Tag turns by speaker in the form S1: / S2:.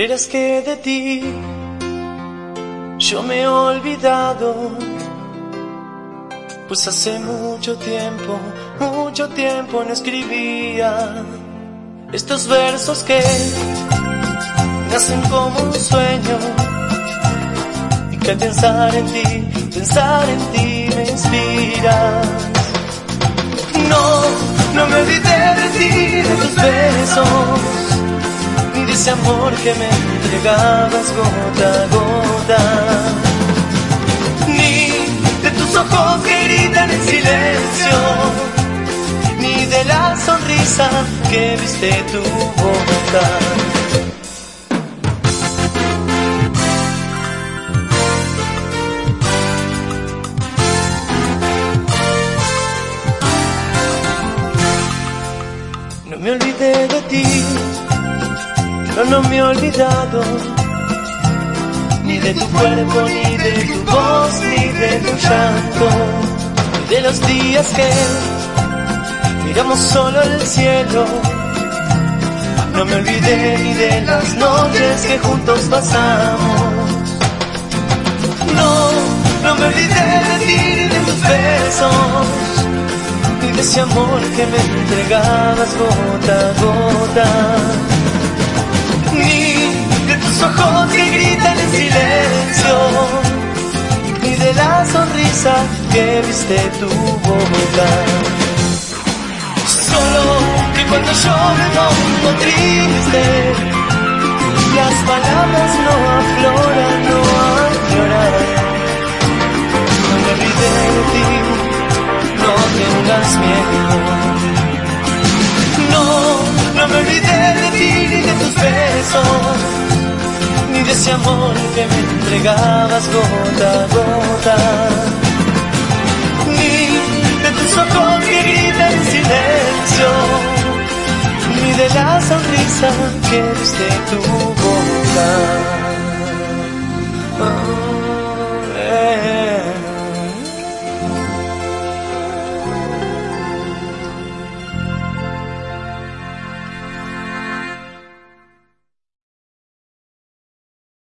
S1: Creerás que de ti yo me he olvidado, pues hace mucho tiempo, mucho tiempo no escribía estos versos que nacen como un sueño y que pensar en ti, pensar en ti me inspira. No, no me olvidé de ti, de tus besos, ese amor que me entregabas gota a gota, ni de tus ojos que gritan en silencio, ni de la sonrisa que viste tu boca. Me olvidé de ti, no, me he olvidado, ni de tu cuerpo, ni de tu voz, ni de tu llanto, ni de los días que miramos solo el cielo. No me olvidé ni de las noches que juntos pasamos. No, no me olvidé de ti, ni de tus besos ni de ese amor que me entregabas gota a gota, ojos que gritan en silencio, ni de la sonrisa que viste tu boca. Solo que cuando yo me pongo triste, las palabras no afloran, no afloran. No me olvidé de ti no tengas miedo. No, no me olvidé de ti ni de tus besos, ese amor que me entregabas gota a gota, ni de tus ojos que gritan en silencio, ni de la sonrisa que viste tu